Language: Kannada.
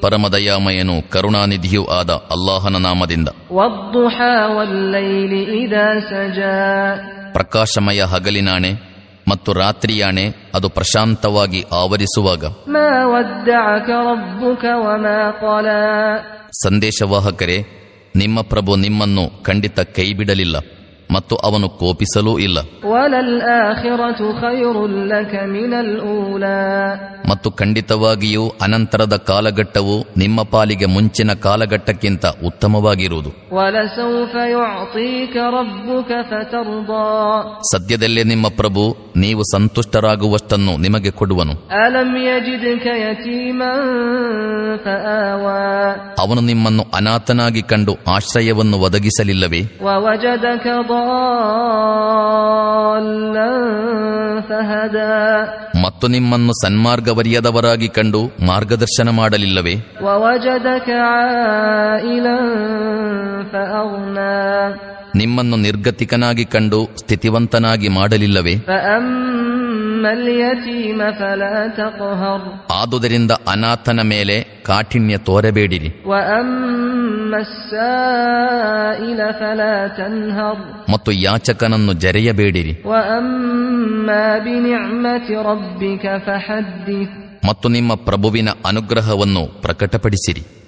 ಪರಮದಯಾಮಯನು ಕರುಣಾನಿಧಿಯೂ ಆದ ಅಲ್ಲಾಹನ ನಾಮದಿಂದ. ಪ್ರಕಾಶಮಯ ಹಗಲಿನಾಣೆ ಮತ್ತು ರಾತ್ರಿಯಾಣೆ ಅದು ಪ್ರಶಾಂತವಾಗಿ ಆವರಿಸುವಾಗ. ಸಂದೇಶವಾಹಕರೆ ನಿಮ್ಮ ಪ್ರಭು ನಿಮ್ಮನ್ನು ಖಂಡಿತ ಕೈಬಿಡಲಿಲ್ಲ. ಮತ್ತು ಅವನು ಕೋಪಿಸಲೂ ಇಲ್ಲ. ಮತ್ತು ಖಂಡಿತವಾಗಿಯೂ ಅನಂತರದ ಕಾಲಘಟ್ಟವು ನಿಮ್ಮ ಪಾಲಿಗೆ ಮುಂಚಿನ ಕಾಲಘಟ್ಟಕ್ಕಿಂತ ಉತ್ತಮವಾಗಿರುವುದು. ಸದ್ಯದಲ್ಲೇ ನಿಮ್ಮ ಪ್ರಭು ನೀವು ಸಂತುಷ್ಟರಾಗುವಷ್ಟನ್ನು ನಿಮಗೆ ಕೊಡುವನು. ಅವನು ನಿಮ್ಮನ್ನು ಅನಾಥನಾಗಿ ಕಂಡು ಆಶ್ರಯವನ್ನು ಒದಗಿಸಲಿಲ್ಲವೇ? ಮತ್ತು ನಿಮ್ಮನ್ನು ಸನ್ಮಾರ್ಗವರಿಯದವರಾಗಿ ಕಂಡು ಮಾರ್ಗದರ್ಶನ ಮಾಡಲಿಲ್ಲವೇ? ನಿಮ್ಮನ್ನು ನಿರ್ಗತಿಕನಾಗಿ ಕಂಡು ಸ್ಥಿತಿವಂತನಾಗಿ ಮಾಡಲಿಲ್ಲವೇ? ಆದುದರಿಂದ ಅನಾಥನ ಮೇಲೆ ಕಾಠಿಣ್ಯ ತೋರಬೇಡಿರಿ. ಮತ್ತು ಯಾಚಕನನ್ನು ಜರೆಯಬೇಡಿರಿ. ಮತ್ತು ನಿಮ್ಮ ಪ್ರಭುವಿನ ಅನುಗ್ರಹವನ್ನು ಪ್ರಕಟಪಡಿಸಿರಿ.